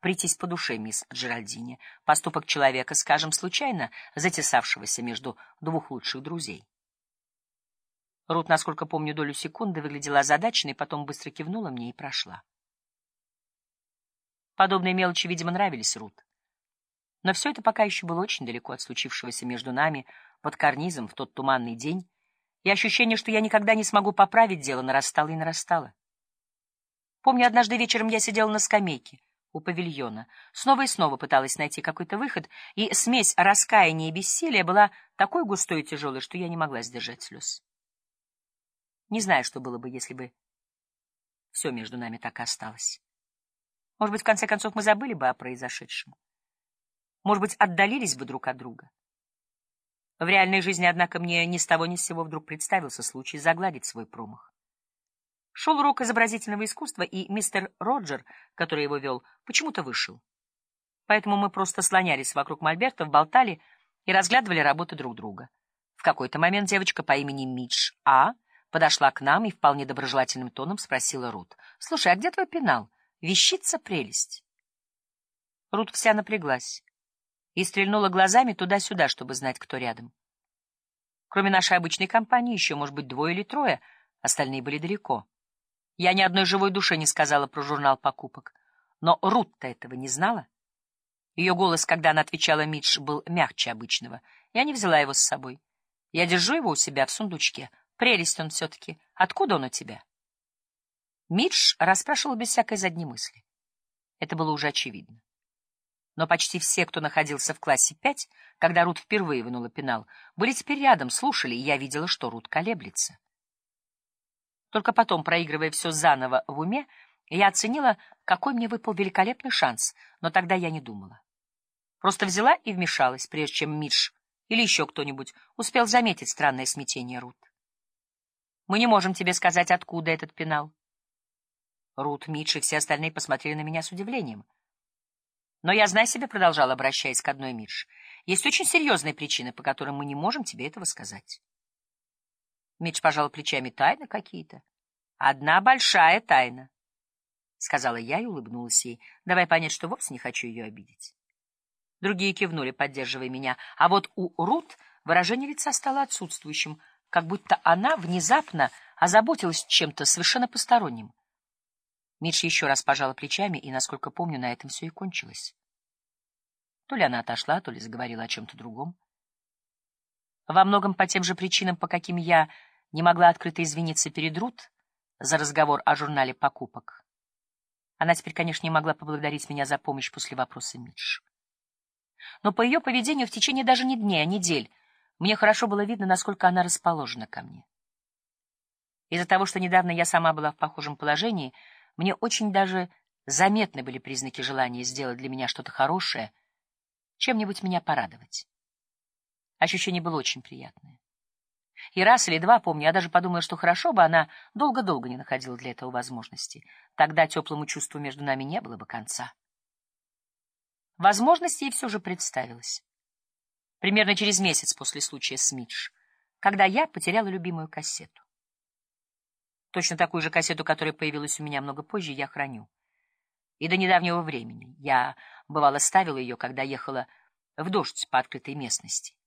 прийтись по душе мисс Джеральдине, поступок человека, скажем, случайно затесавшегося между двух лучших друзей. Рут, насколько помню, долю секунды выглядела озадаченной, потом быстро кивнула мне и прошла. Подобные мелочи, видимо, нравились Рут. Но все это пока еще было очень далеко от случившегося между нами под карнизом в тот туманный день, и ощущение, что я никогда не смогу поправить дело, нарастало и нарастало. Помню, однажды вечером я сидела на скамейке у павильона, снова и снова пыталась найти какой-то выход, и смесь раскаяния и бессилия была такой густой и тяжелой, что я не могла сдержать слез. Не знаю, что было бы, если бы все между нами так и осталось. Может быть, в конце концов, мы забыли бы о произошедшем. Может быть, отдалились бы друг от друга. В реальной жизни, однако, мне ни с того ни с сего вдруг представился случай загладить свой промах. Шел урок изобразительного искусства, и мистер Роджер, который его вел, почему-то вышел. Поэтому мы просто слонялись вокруг мольбертов, болтали и разглядывали работы друг друга. В какой-то момент девочка по имени Мидж А подошла к нам и вполне доброжелательным тоном спросила Рут. — Слушай, а где твой пенал? Вещица прелесть. Рут вся напряглась и стрельнула глазами туда-сюда, чтобы знать, кто рядом. Кроме нашей обычной компании, еще, может быть, двое или трое, остальные были далеко. Я ни одной живой душе не сказала про журнал покупок. Но Рут-то этого не знала. Ее голос, когда она отвечала Мидж, был мягче обычного. Я не взяла его с собой. Я держу его у себя в сундучке. Прелесть он все-таки. Откуда он у тебя? Мидж расспрашивал без всякой задней мысли. Это было уже очевидно но почти все, кто находился в классе пять, когда Рут впервые вынула пенал, были теперь рядом, слушали, и я видела, что Рут колеблется. Только потом, проигрывая все заново в уме, я оценила, какой мне выпал великолепный шанс, но тогда я не думала. Просто взяла и вмешалась, прежде чем Мидж или еще кто-нибудь успел заметить странное смятение Рут. «Мы не можем тебе сказать, откуда этот пенал». Рут, Мидж и все остальные посмотрели на меня с удивлением — но я, знай себе, продолжал, обращаясь к одной Мидж, есть очень серьезные причины, по которым мы не можем тебе этого сказать. Мидж пожала плечами. Тайны какие-то. Одна большая тайна, — сказала я и улыбнулась ей, давай понять, что вовсе не хочу ее обидеть. Другие кивнули, поддерживая меня, а вот у Рут выражение лица стало отсутствующим, как будто она внезапно озаботилась чем-то совершенно посторонним. Мидж еще раз пожала плечами, и, насколько помню, на этом все и кончилось. То ли она отошла, то ли заговорила о чем-то другом. Во многом по тем же причинам, по каким я не могла открыто извиниться перед Рут за разговор о журнале покупок. Она теперь, конечно, не могла поблагодарить меня за помощь после вопроса Мидж. Но по ее поведению в течение даже не дней, а недель мне хорошо было видно, насколько она расположена ко мне. Из-за того, что недавно я сама была в похожем положении, мне очень даже заметны были признаки желания сделать для меня что-то хорошее, чем-нибудь меня порадовать. Ощущение было очень приятное. И раз или два, помню, я даже подумала, что хорошо бы она долго-долго не находила для этого возможности. Тогда теплому чувству между нами не было бы конца. Возможность ей все же представилась. Примерно через месяц после случая с Мидж, когда я потеряла любимую кассету. Точно такую же кассету, которая появилась у меня много позже, я храню. И до недавнего времени я, бывало, ставила ее, когда ехала в дождь по открытой местности.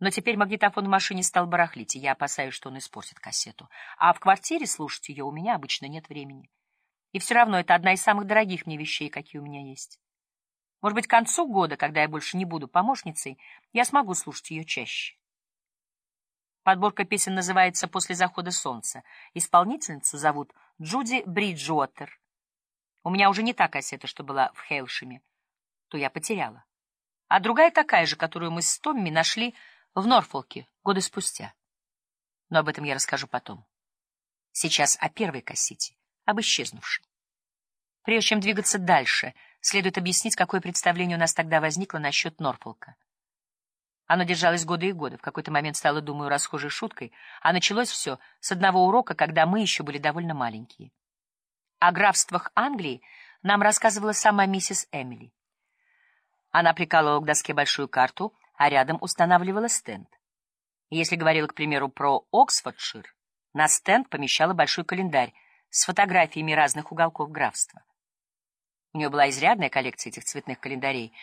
Но теперь магнитофон в машине стал барахлить, и я опасаюсь, что он испортит кассету. А в квартире слушать ее у меня обычно нет времени. И все равно это одна из самых дорогих мне вещей, какие у меня есть. Может быть, к концу года, когда я больше не буду помощницей, я смогу слушать ее чаще. Подборка песен называется «После захода солнца». Исполнительницу зовут Джуди Бриджуотер. У меня уже не та кассета, что была в Хейлшеме. То я потеряла. А другая такая же, которую мы с Томми нашли в Норфолке годы спустя. Но об этом я расскажу потом. Сейчас о первой кассете, об исчезнувшей. Прежде чем двигаться дальше, следует объяснить, какое представление у нас тогда возникло насчет Норфолка. Оно держалось годы и годы. В какой-то момент стало, думаю, расхожей шуткой, а началось все с одного урока, когда мы еще были довольно маленькие. О графствах Англии нам рассказывала сама миссис Эмили. Она прикалывала к доске большую карту, а рядом устанавливала стенд. Если говорила, к примеру, про Оксфордшир, на стенд помещала большой календарь с фотографиями разных уголков графства. У нее была изрядная коллекция этих цветных календарей,